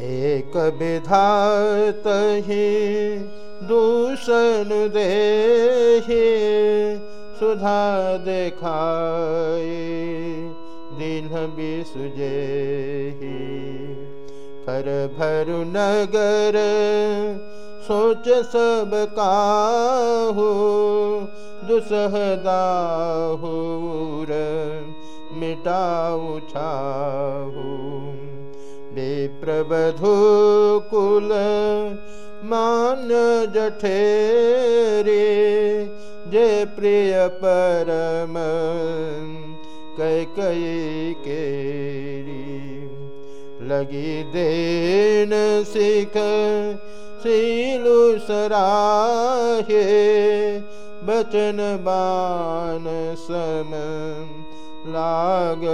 एक विधात ही दूषण दे सुधा देखाए, दिन भी बिसुजे कर भर नगर सोच सब काहू दुसहदाहूर मिटाऊ छाहू बेप्रबधु कुल मान जठेरे जे प्रिय परम कै कई केरी लगी देन सिख सीलु सराहे। बचन बान सम लाग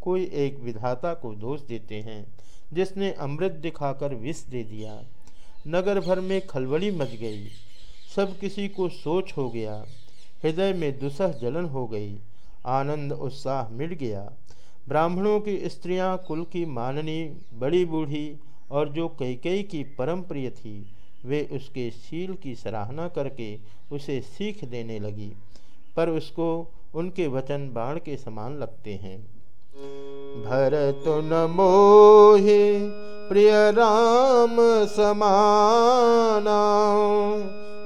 कोई एक विधाता को दोष देते हैं। जिसने अमृत दिखाकर विष दे दिया, नगर भर में खलबली मच गई, सब किसी को सोच हो गया, हृदय में दुसह जलन हो गई, आनंद उत्साह मिट गया। ब्राह्मणों की स्त्रियाँ कुल की माननी बड़ी बूढ़ी और जो कई कई की परम प्रिय थी, वे उसके शील की सराहना करके उसे सीख देने लगी, पर उसको उनके वचन बाण के समान लगते हैं। भरत न मोहे प्रिय राम समाना।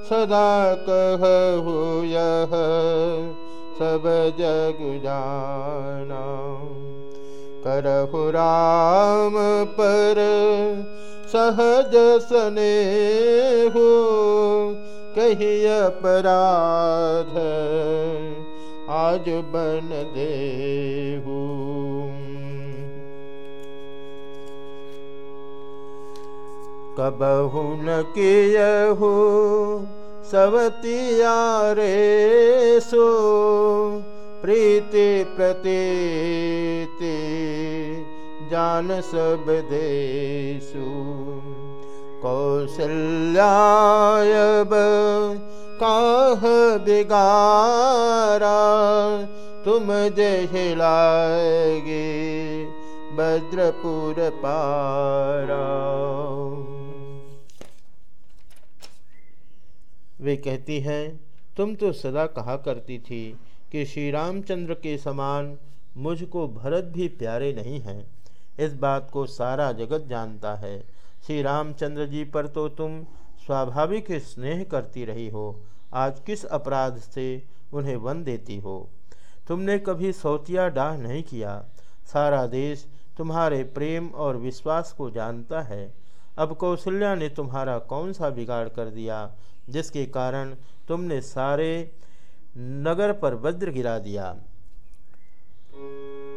सदा कहु यह सब जग जाना। करहु राम पर सहज सने हो कही अपराध आज बन दे कबहु न कियहु सवतिया रे सो प्रीति प्रतीति जान सब देशु। कौशल्यायब काह बिगारा, तुम जहिलागे भद्रपुर पारा। वे कहती हैं, तुम तो सदा कहा करती थी कि श्री रामचंद्र के समान मुझको भरत भी प्यारे नहीं हैं। इस बात को सारा जगत जानता है। श्री रामचंद्र जी पर तो तुम स्वाभाविक स्नेह करती रही हो। आज किस अपराध से उन्हें वन देती हो? तुमने कभी सौतिया डाह नहीं किया। सारा देश तुम्हारे प्रेम और विश्वास को जानता है। अब कौशल्या ने तुम्हारा कौन सा बिगाड़ कर दिया, जिसके कारण तुमने सारे नगर पर वज्र गिरा दिया?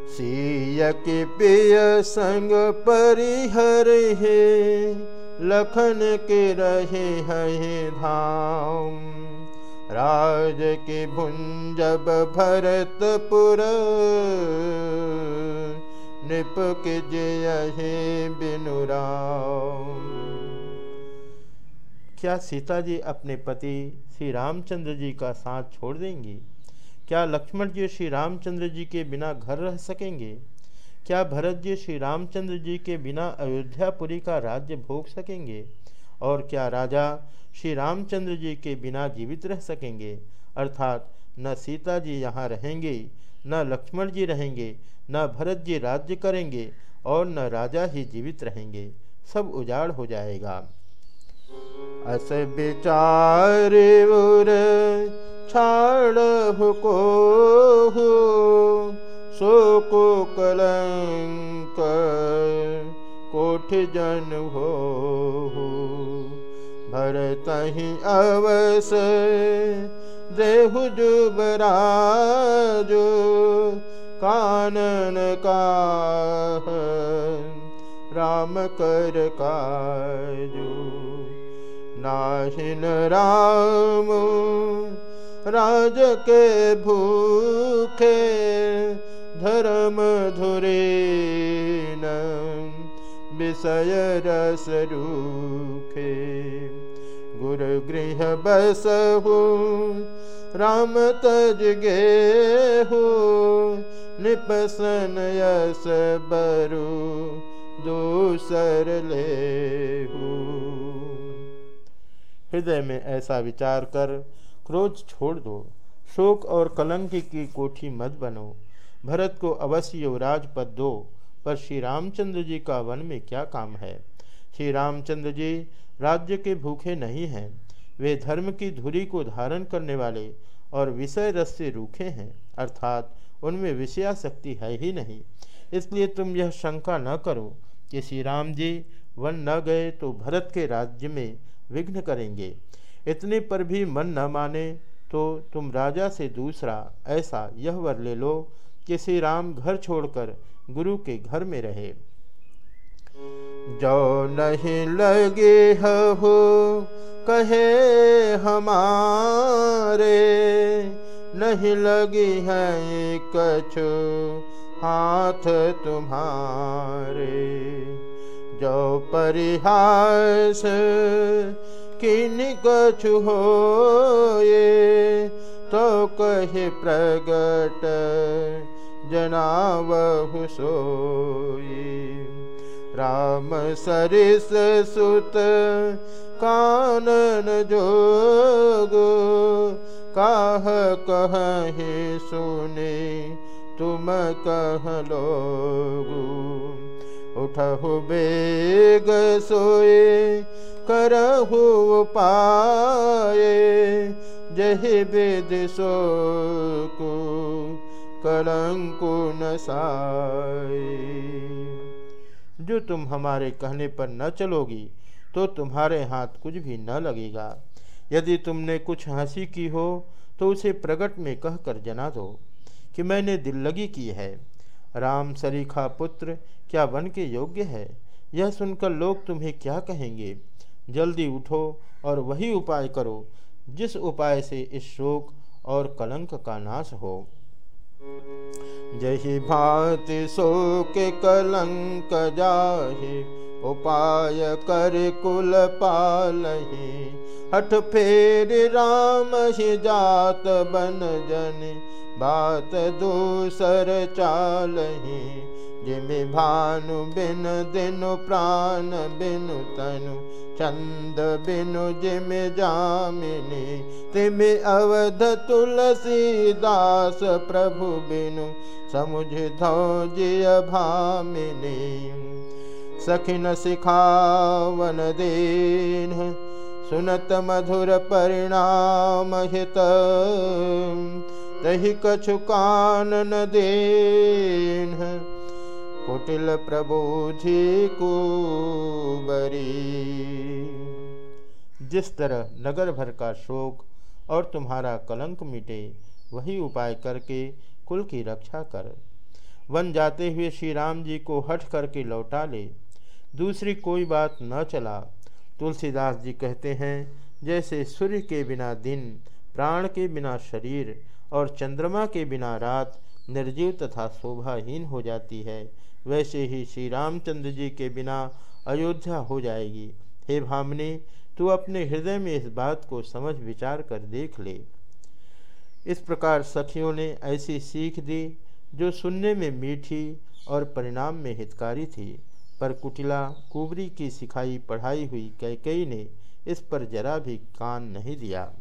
सीय के पेय संग परिहर हे। लखन के रहे हैं धाम। राज के भुंजब भरतपुर। निप के जय बिनुराम क्या सीता जी अपने पति श्री रामचंद्र जी का साथ छोड़ देंगी? क्या लक्ष्मण जी श्री रामचंद्र जी के बिना घर रह सकेंगे? क्या भरत जी श्री रामचंद्र जी के बिना अयोध्यापुरी का राज्य भोग सकेंगे? और क्या राजा श्री रामचंद्र जी के बिना जीवित रह सकेंगे? अर्थात, न सीता जी यहाँ रहेंगे, न लक्ष्मण जी रहेंगे, न भरत जी राज्य करेंगे, और न राजा ही जीवित रहेंगे। सब उजाड़ हो जाएगा। अस विचार उर छाड़ को सो कोठ जन हो। भरत ही अवस। देहु जुबराजो। कानन का राम कर काजू। नाहिन राम। राज के भूखे धर्म धुरे विषय रस रूखे गुरु गृह बस हो राम तज गे हो निपसन यस बरु, दूसर ले हृदय में ऐसा विचार कर, क्रोध छोड़ दो, शोक और कलंक की कोठी मत बनो, भरत को अवश्य युवराज पद दो। पर श्री रामचंद्र जी का वन में क्या काम है? श्री रामचंद्र जी, राज्य के भूखे नहीं हैं। वे धर्म की धुरी को धारण करने वाले और विषय रस से रूखे हैं। अर्थात, उनमें विषयाशक्ति है ही नहीं। इसलिए तुम यह शंका न करो कि श्री राम जी वन न गए तो भरत के राज्य में विघ्न करेंगे। इतने पर भी मन न माने तो तुम राजा से दूसरा ऐसा यह वर ले लो कि श्री राम घर छोड़कर गुरु के घर में रहे। जो नहीं लगे हो कहे हमारे, नहीं लगी है कछु हाथ तुम्हारे। जो परिहास किन कछु हो ये तो कहे प्रगट जनावहु सोई। राम सरिस सुत, कानन जोग, काह कहे सुने, तुम कह लोगु। उठहु बेग सोए, करहु पाए जहि वेद सो को कलंकु नसाए जो तुम हमारे कहने पर न चलोगी तो तुम्हारे हाथ कुछ भी न लगेगा। यदि तुमने कुछ हँसी की हो तो उसे प्रकट में कहकर जना दो कि मैंने दिल लगी की है। राम सरीखा पुत्र, क्या वन के योग्य है? यह सुनकर लोग तुम्हें क्या कहेंगे? जल्दी उठो और वही उपाय करो, जिस उपाय से इस शोक और कलंक का नाश हो। जही भांति शोक कलंक जाहि, उपाय कर कुल पालही। हठ फेर राम ही जात बन जन, बात दूसर चालही। जिमि भानु बिन दिनु प्राण बिनु तनु, चंद बिनु जिम जामिनी, तिम अवध तुलसी दास प्रभु बिनु, समुझ धौ जिय भामिनी। सखिन सिखावन दीन, सुनत मधुर परिणाम हित, तही कछु कान न देन। कुटिल प्रबोधि कुबरी जिस तरह नगर भर का शोक और तुम्हारा कलंक मिटे, वही उपाय करके कुल की रक्षा कर। वन जाते हुए श्री राम जी को हट करके लौटा ले। दूसरी कोई बात न चला। तुलसीदास जी कहते हैं, जैसे सूर्य के बिना दिन, प्राण के बिना शरीर और चंद्रमा के बिना रात निर्जीव तथा शोभाहीन हो जाती है वैसे ही श्री रामचंद्र जी के बिना अयोध्या हो जाएगी। हे भामनी, तू अपने हृदय में इस बात को समझ विचार कर देख ले। इस प्रकार सखियों ने ऐसी सीख दी, जो सुनने में मीठी और परिणाम में हितकारी थी। पर कुटिला, कुबरी की सिखाई, पढ़ाई हुई कैकई ने इस पर जरा भी कान नहीं दिया।